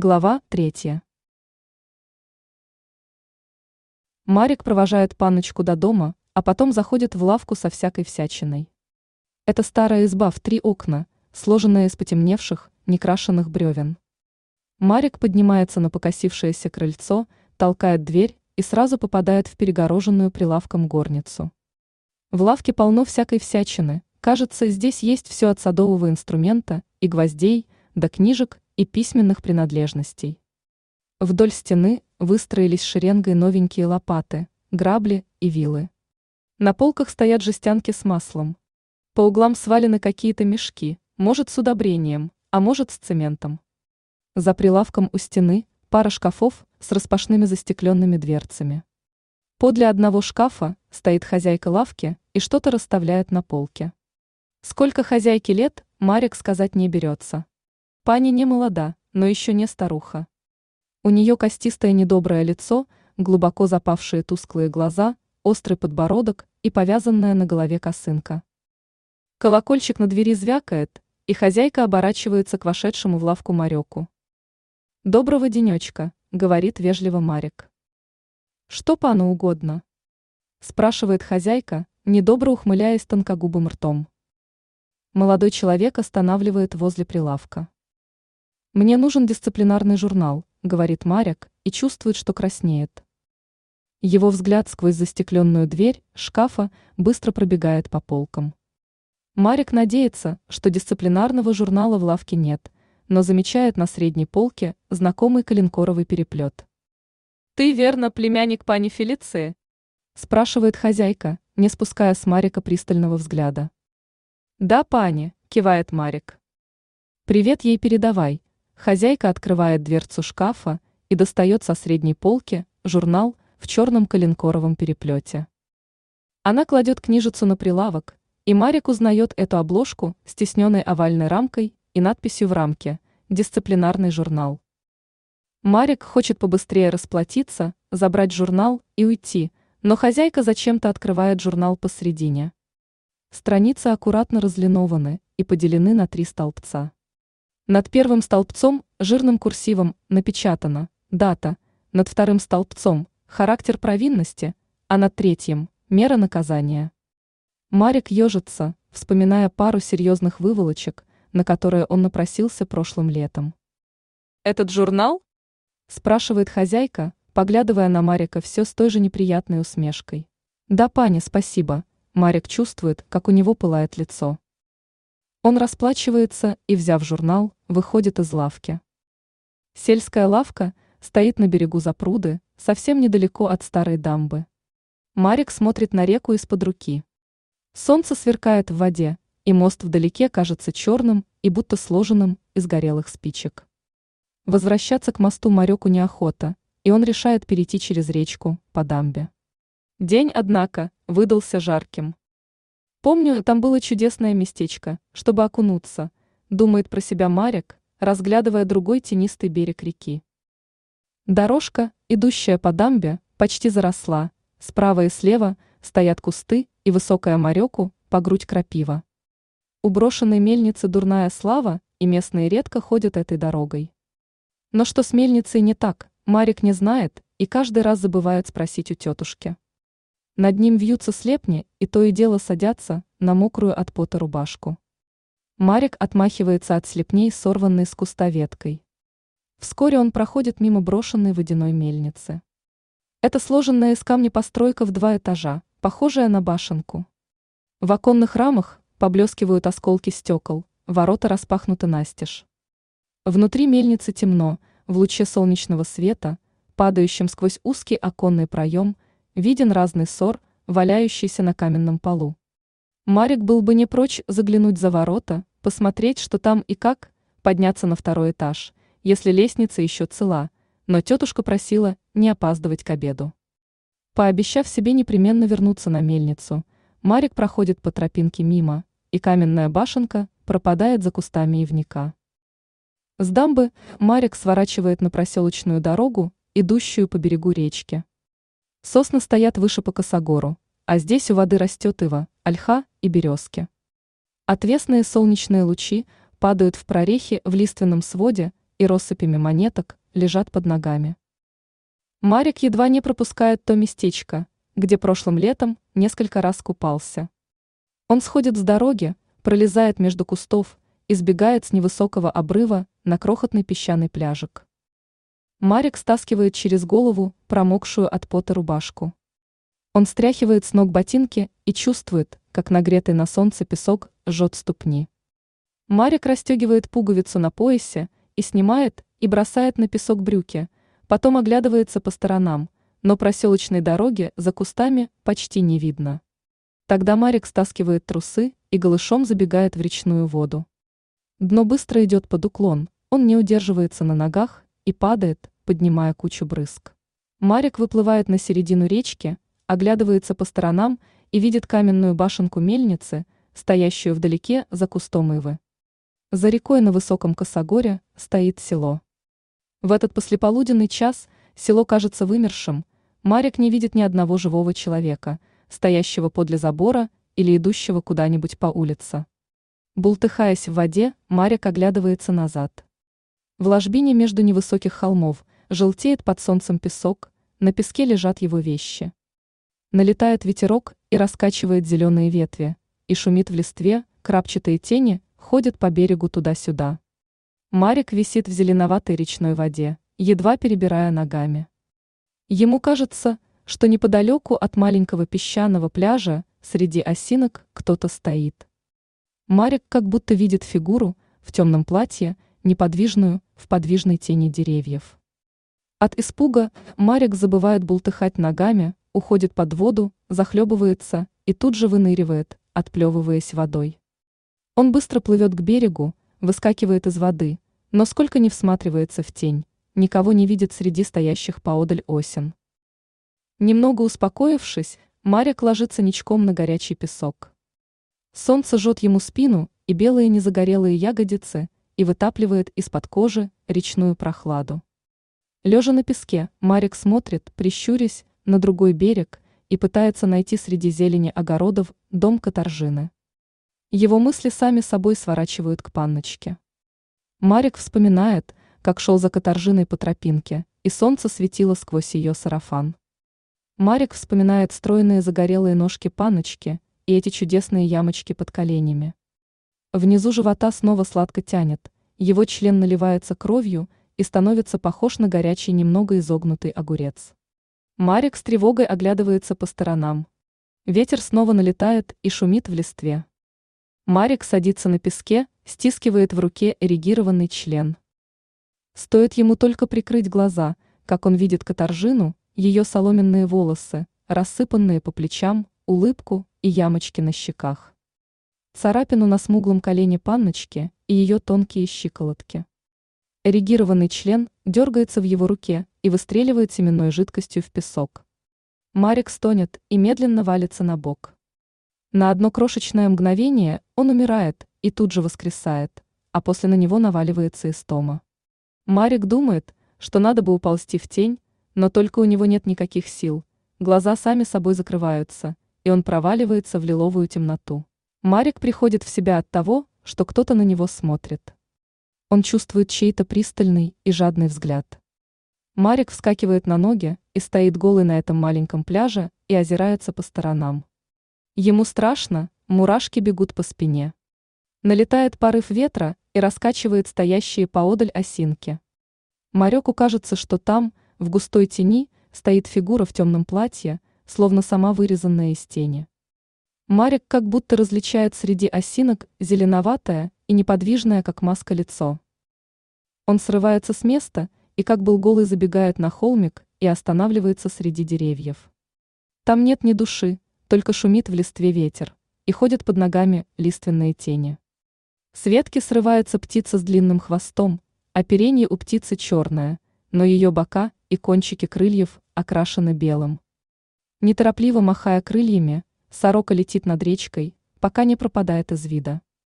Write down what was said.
Глава третья. Марик провожает паночку до дома, а потом заходит в лавку со всякой всячиной. Это старая изба в три окна, сложенная из потемневших, некрашенных бревен. Марик поднимается на покосившееся крыльцо, толкает дверь и сразу попадает в перегороженную прилавком горницу. В лавке полно всякой всячины, кажется, здесь есть все от садового инструмента и гвоздей до книжек и письменных принадлежностей. Вдоль стены выстроились шеренгой новенькие лопаты, грабли и вилы. На полках стоят жестянки с маслом. По углам свалены какие-то мешки, может с удобрением, а может с цементом. За прилавком у стены пара шкафов с распашными застекленными дверцами. Подле одного шкафа стоит хозяйка лавки и что-то расставляет на полке. Сколько хозяйке лет, Марик сказать не берется. Пани не молода, но еще не старуха. У нее костистое недоброе лицо, глубоко запавшие тусклые глаза, острый подбородок и повязанная на голове косынка. Колокольчик на двери звякает, и хозяйка оборачивается к вошедшему в лавку Мареку. «Доброго денечка», — говорит вежливо Марик. «Что пану угодно?» — спрашивает хозяйка, недобро ухмыляясь тонкогубым ртом. Молодой человек останавливает возле прилавка. «Мне нужен дисциплинарный журнал», — говорит Марек и чувствует, что краснеет. Его взгляд сквозь застекленную дверь шкафа быстро пробегает по полкам. Марик надеется, что дисциплинарного журнала в лавке нет, но замечает на средней полке знакомый коленкоровый переплет. «Ты, верно, племянник пани Фелиции?» – спрашивает хозяйка, не спуская с Марика пристального взгляда. «Да, пани», – кивает Марик. «Привет ей передавай», Хозяйка открывает дверцу шкафа и достает со средней полки журнал в черном коленкоровом переплете. Она кладет книжицу на прилавок, и Марик узнает эту обложку с тесненной овальной рамкой и надписью в рамке «Дисциплинарный журнал». Марик хочет побыстрее расплатиться, забрать журнал и уйти, но хозяйка зачем-то открывает журнал посредине. Страницы аккуратно разлинованы и поделены на три столбца. Над первым столбцом жирным курсивом напечатано «Дата», над вторым столбцом «Характер провинности», а над третьим «Мера наказания». Марик ежится, вспоминая пару серьезных выволочек, на которые он напросился прошлым летом. «Этот журнал?» – спрашивает хозяйка, поглядывая на Марика все с той же неприятной усмешкой. «Да, паня, спасибо», – Марик чувствует, как у него пылает лицо. Он расплачивается и, взяв журнал, выходит из лавки. Сельская лавка стоит на берегу запруды, совсем недалеко от старой дамбы. Марик смотрит на реку из-под руки. Солнце сверкает в воде, и мост вдалеке кажется черным и будто сложенным из горелых спичек. Возвращаться к мосту Мареку неохота, и он решает перейти через речку по дамбе. День, однако, выдался жарким. Помню, там было чудесное местечко, чтобы окунуться, думает про себя Марик, разглядывая другой тенистый берег реки. Дорожка, идущая по дамбе, почти заросла, справа и слева стоят кусты и высокая мореку по грудь крапива. У брошенной мельницы дурная слава, и местные редко ходят этой дорогой. Но что с мельницей не так, Марик не знает и каждый раз забывает спросить у тетушки. Над ним вьются слепни, и то и дело садятся на мокрую от пота рубашку. Марик отмахивается от слепней, сорванной с куста веткой. Вскоре он проходит мимо брошенной водяной мельницы. Это сложенная из камня постройка в два этажа, похожая на башенку. В оконных рамах поблескивают осколки стекол, ворота распахнуты настежь. Внутри мельницы темно, в луче солнечного света, падающем сквозь узкий оконный проем – виден разный ссор, валяющийся на каменном полу. Марик был бы не прочь заглянуть за ворота, посмотреть, что там и как, подняться на второй этаж, если лестница еще цела, но тетушка просила не опаздывать к обеду. Пообещав себе непременно вернуться на мельницу, Марик проходит по тропинке мимо, и каменная башенка пропадает за кустами ивника. С дамбы Марик сворачивает на проселочную дорогу, идущую по берегу речки. Сосны стоят выше по косогору, а здесь у воды растет ива, ольха и березки. Отвесные солнечные лучи падают в прорехи в лиственном своде и россыпями монеток лежат под ногами. Марик едва не пропускает то местечко, где прошлым летом несколько раз купался. Он сходит с дороги, пролезает между кустов, избегает с невысокого обрыва на крохотный песчаный пляжик. Марик стаскивает через голову промокшую от пота рубашку. Он стряхивает с ног ботинки и чувствует, как нагретый на солнце песок жжет ступни. Марик расстегивает пуговицу на поясе и снимает и бросает на песок брюки, потом оглядывается по сторонам, но проселочной дороги за кустами почти не видно. Тогда Марик стаскивает трусы и голышом забегает в речную воду. Дно быстро идет под уклон, он не удерживается на ногах и падает, поднимая кучу брызг. Марик выплывает на середину речки, оглядывается по сторонам и видит каменную башенку мельницы, стоящую вдалеке за кустом ивы. За рекой на высоком косогоре стоит село. В этот послеполуденный час село кажется вымершим, Марик не видит ни одного живого человека – стоящего подле забора или идущего куда-нибудь по улице. Бултыхаясь в воде, Марик оглядывается назад. В ложбине между невысоких холмов желтеет под солнцем песок, на песке лежат его вещи. Налетает ветерок и раскачивает зеленые ветви, и шумит в листве, крапчатые тени ходят по берегу туда-сюда. Марик висит в зеленоватой речной воде, едва перебирая ногами. Ему кажется, что неподалеку от маленького песчаного пляжа среди осинок кто-то стоит. Марик как будто видит фигуру в темном платье, неподвижную в подвижной тени деревьев. От испуга Марик забывает бултыхать ногами, уходит под воду, захлебывается и тут же выныривает, отплевываясь водой. Он быстро плывет к берегу, выскакивает из воды, но сколько не всматривается в тень, никого не видит среди стоящих поодаль осен. Немного успокоившись, Марик ложится ничком на горячий песок. Солнце жжет ему спину и белые незагорелые ягодицы и вытапливает из-под кожи речную прохладу. Лежа на песке, Марик смотрит, прищурясь, на другой берег и пытается найти среди зелени огородов дом Катаржины. Его мысли сами собой сворачивают к панночке. Марик вспоминает, как шел за Катаржиной по тропинке, и солнце светило сквозь ее сарафан. Марик вспоминает стройные загорелые ножки паночки и эти чудесные ямочки под коленями. Внизу живота снова сладко тянет, его член наливается кровью и становится похож на горячий немного изогнутый огурец. Марик с тревогой оглядывается по сторонам. Ветер снова налетает и шумит в листве. Марик садится на песке, стискивает в руке эрегированный член. Стоит ему только прикрыть глаза, как он видит каторжину, ее соломенные волосы, рассыпанные по плечам, улыбку и ямочки на щеках. Царапину на смуглом колене панночки и ее тонкие щиколотки. Эрегированный член дергается в его руке и выстреливает семенной жидкостью в песок. Марик стонет и медленно валится на бок. На одно крошечное мгновение он умирает и тут же воскресает, а после на него наваливается истома. Марик думает, что надо бы уползти в тень, но только у него нет никаких сил, глаза сами собой закрываются, и он проваливается в лиловую темноту. Марик приходит в себя от того, что кто-то на него смотрит. Он чувствует чей-то пристальный и жадный взгляд. Марик вскакивает на ноги и стоит голый на этом маленьком пляже и озирается по сторонам. Ему страшно, мурашки бегут по спине. Налетает порыв ветра и раскачивает стоящие поодаль осинки. Марёку кажется, что там – в густой тени стоит фигура в темном платье, словно сама вырезанная из тени. Марик как будто различает среди осинок зеленоватое и неподвижное, как маска, лицо. Он срывается с места и как был голый забегает на холмик и останавливается среди деревьев. Там нет ни души, только шумит в листве ветер, и ходят под ногами лиственные тени. С ветки срывается птица с длинным хвостом, оперение у птицы черное, но ее бока и кончики крыльев окрашены белым. Неторопливо махая крыльями, сорока летит над речкой, пока не пропадает из вида.